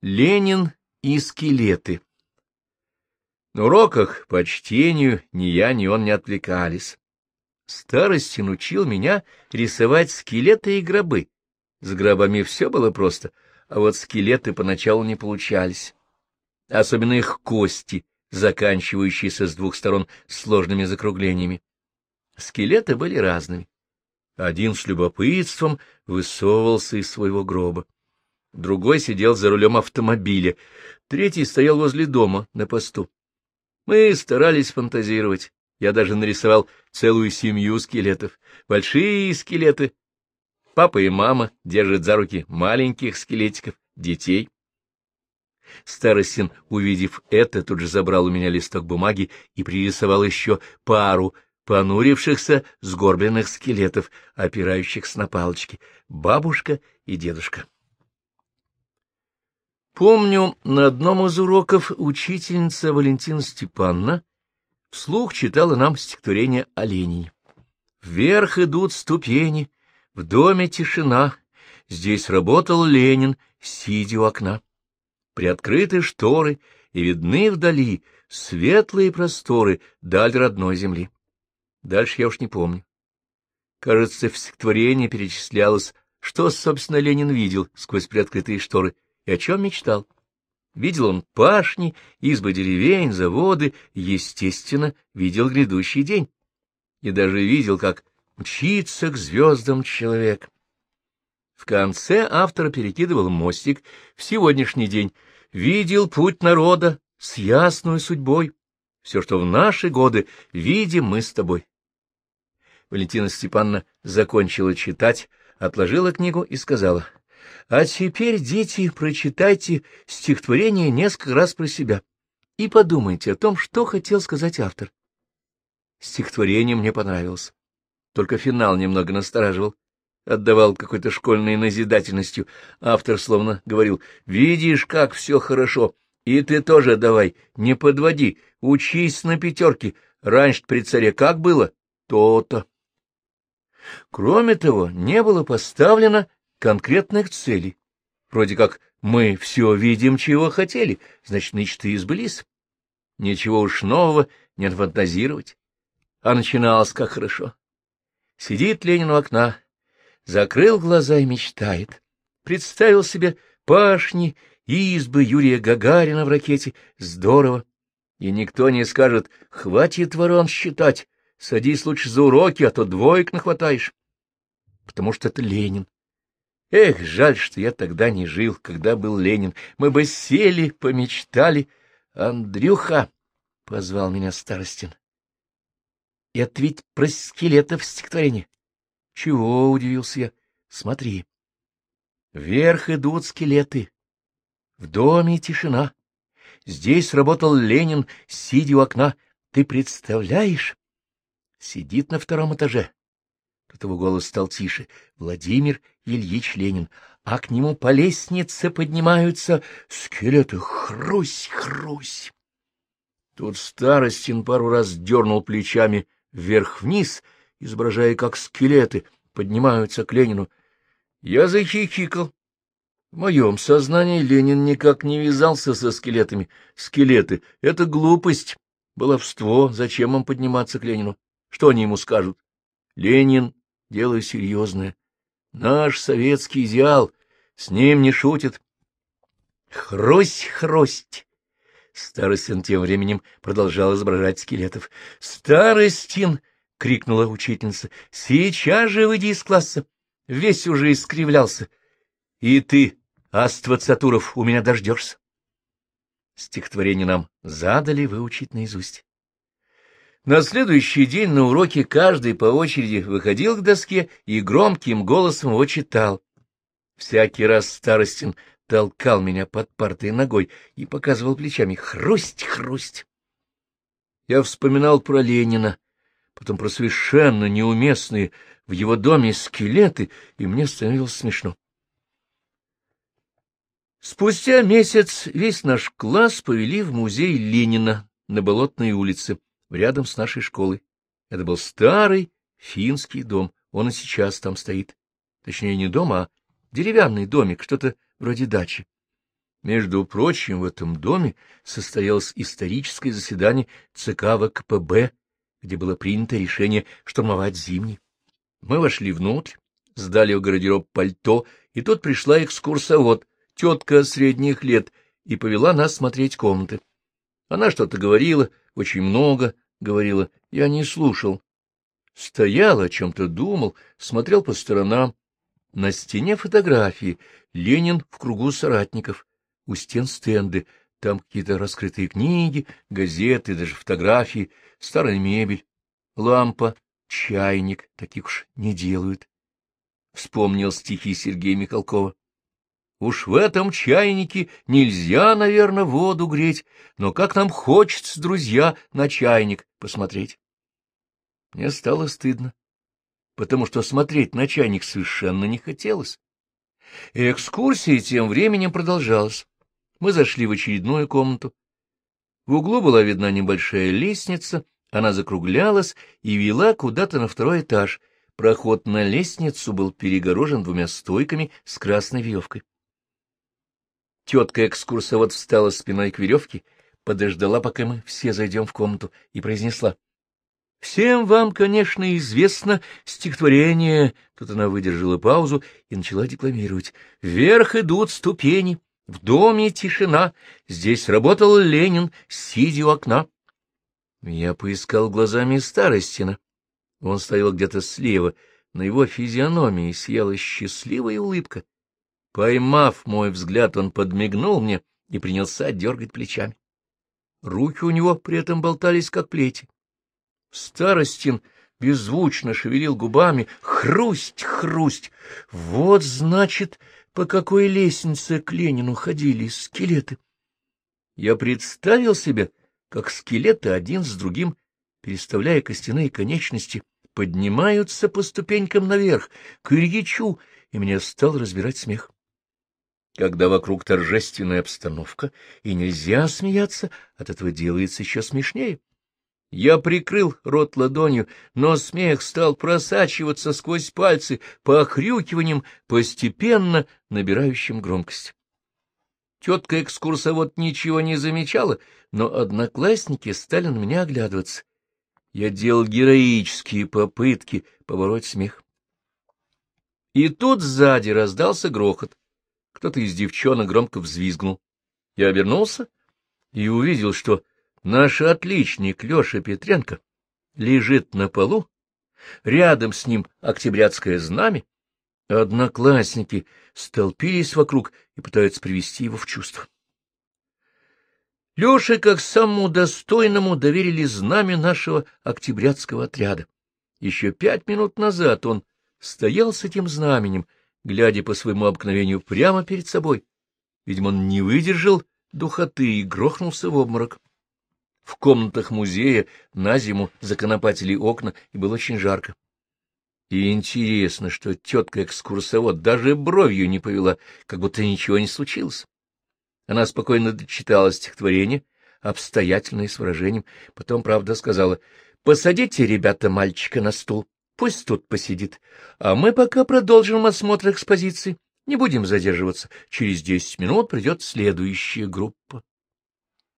Ленин и скелеты. На уроках по чтению ни я, ни он не отвлекались. Старостин учил меня рисовать скелеты и гробы. С гробами все было просто, а вот скелеты поначалу не получались. Особенно их кости, заканчивающиеся с двух сторон сложными закруглениями. Скелеты были разными. Один с любопытством высовывался из своего гроба. Другой сидел за рулем автомобиля, третий стоял возле дома на посту. Мы старались фантазировать. Я даже нарисовал целую семью скелетов, большие скелеты. Папа и мама держат за руки маленьких скелетиков, детей. Старостин, увидев это, тут же забрал у меня листок бумаги и пририсовал еще пару понурившихся сгорбленных скелетов, опирающихся на палочки, бабушка и дедушка. Помню, на одном из уроков учительница Валентина Степановна вслух читала нам стихотворение о Ленине. «Вверх идут ступени, в доме тишина, здесь работал Ленин, сидя у окна. Приоткрыты шторы, и видны вдали светлые просторы, даль родной земли. Дальше я уж не помню. Кажется, в стихотворении перечислялось, что, собственно, Ленин видел сквозь приоткрытые шторы и о чем мечтал. Видел он пашни, избы деревень, заводы, естественно, видел грядущий день. И даже видел, как мчится к звездам человек. В конце автор перекидывал мостик в сегодняшний день, видел путь народа с ясной судьбой, все, что в наши годы видим мы с тобой. Валентина Степановна закончила читать, отложила книгу и сказала, — А теперь, дети, прочитайте стихотворение несколько раз про себя и подумайте о том, что хотел сказать автор. Стихотворение мне понравилось, только финал немного настораживал, отдавал какой-то школьной назидательностью. Автор словно говорил, — Видишь, как все хорошо, и ты тоже давай, не подводи, учись на пятерке. Раньше при царе как было? То-то. Кроме того, не было поставлено конкретных целей. Вроде как мы все видим, чего хотели, значит, мечты избылись. Ничего уж нового не фантазировать. А начиналось как хорошо. Сидит Ленин у окна, закрыл глаза и мечтает. Представил себе пашни, избы Юрия Гагарина в ракете. Здорово. И никто не скажет, хватит ворон считать, Садись лучше за уроки, а то двоек нахватаешь. Потому что это Ленин. Эх, жаль, что я тогда не жил, когда был Ленин. Мы бы сели, помечтали. Андрюха, — позвал меня Старостин. Это ведь про скелетов стихотворение. Чего, — удивился я. Смотри. Вверх идут скелеты. В доме тишина. Здесь работал Ленин, сидя у окна. Ты представляешь? Сидит на втором этаже. Тут его голос стал тише. Владимир Ильич Ленин. А к нему по лестнице поднимаются скелеты. Хрусь, хрусь. Тут Старостин пару раз дернул плечами вверх-вниз, изображая, как скелеты поднимаются к Ленину. Я захихикал. В моем сознании Ленин никак не вязался со скелетами. Скелеты — это глупость, баловство, зачем им подниматься к Ленину? Что они ему скажут? Ленин — дело серьезное. Наш советский идеал, с ним не шутит. Хрость, хрость! Старостин тем временем продолжал изображать скелетов. «Старостин!» — крикнула учительница. «Сейчас же выйди из класса! Весь уже искривлялся. И ты, Аствацатуров, у меня дождешься!» Стихотворение нам задали выучить наизусть. На следующий день на уроке каждый по очереди выходил к доске и громким голосом его читал. Всякий раз Старостин толкал меня под партой ногой и показывал плечами «Хрусть, хрусть!». Я вспоминал про Ленина, потом про совершенно неуместные в его доме скелеты, и мне становилось смешно. Спустя месяц весь наш класс повели в музей Ленина на Болотной улице рядом с нашей школой. Это был старый финский дом, он и сейчас там стоит. Точнее, не дом, а деревянный домик, что-то вроде дачи. Между прочим, в этом доме состоялось историческое заседание ЦК ВКПБ, где было принято решение штурмовать зимний. Мы вошли внутрь, сдали в гардероб пальто, и тут пришла экскурсовод, тетка средних лет, и повела нас смотреть комнаты. Она что-то говорила, очень много говорила, я не слушал. Стоял, о чем-то думал, смотрел по сторонам. На стене фотографии, Ленин в кругу соратников, у стен стенды, там какие-то раскрытые книги, газеты, даже фотографии, старая мебель, лампа, чайник, таких уж не делают. Вспомнил стихи Сергея Михалкова. Уж в этом чайнике нельзя, наверное, воду греть, но как нам хочется, друзья, на чайник посмотреть. Мне стало стыдно, потому что смотреть на чайник совершенно не хотелось. Экскурсия тем временем продолжалась. Мы зашли в очередную комнату. В углу была видна небольшая лестница, она закруглялась и вела куда-то на второй этаж. Проход на лестницу был перегорожен двумя стойками с красной веревкой. Тетка-экскурсовод встала спиной к веревке, подождала, пока мы все зайдем в комнату, и произнесла. — Всем вам, конечно, известно стихотворение. Тут она выдержала паузу и начала декламировать. «Вверх идут ступени, в доме тишина, здесь работал Ленин, сидя у окна». Я поискал глазами Старостина. Он стоял где-то слева, на его физиономии сияла счастливая улыбка. Поймав мой взгляд, он подмигнул мне и принялся дергать плечами. Руки у него при этом болтались, как плети. Старостин беззвучно шевелил губами. Хрусть, хрусть! Вот, значит, по какой лестнице к Ленину ходили скелеты. Я представил себе, как скелеты один с другим, переставляя костяные конечности, поднимаются по ступенькам наверх, к Ильичу, и меня стал разбирать смех когда вокруг торжественная обстановка, и нельзя смеяться, от этого делается еще смешнее. Я прикрыл рот ладонью, но смех стал просачиваться сквозь пальцы по охрюкиваниям, постепенно набирающим громкость. Тетка-экскурсовод ничего не замечала, но одноклассники стали на меня оглядываться. Я делал героические попытки побороть смех. И тут сзади раздался грохот. Кто-то из девчонок громко взвизгнул. Я обернулся и увидел, что наш отличник Леша Петренко лежит на полу, рядом с ним октябрятское знамя, одноклассники столпились вокруг и пытаются привести его в чувство. Леше, как самому достойному, доверили знамя нашего октябрятского отряда. Еще пять минут назад он стоял с этим знаменем глядя по своему обыкновению прямо перед собой. Видимо, он не выдержал духоты и грохнулся в обморок. В комнатах музея на зиму законопатили окна, и было очень жарко. И интересно, что тетка-экскурсовод даже бровью не повела, как будто ничего не случилось. Она спокойно дочитала стихотворение, обстоятельно и с выражением, потом, правда, сказала, «Посадите, ребята, мальчика на стул». Пусть тут посидит. А мы пока продолжим осмотр экспозиции. Не будем задерживаться. Через десять минут придет следующая группа.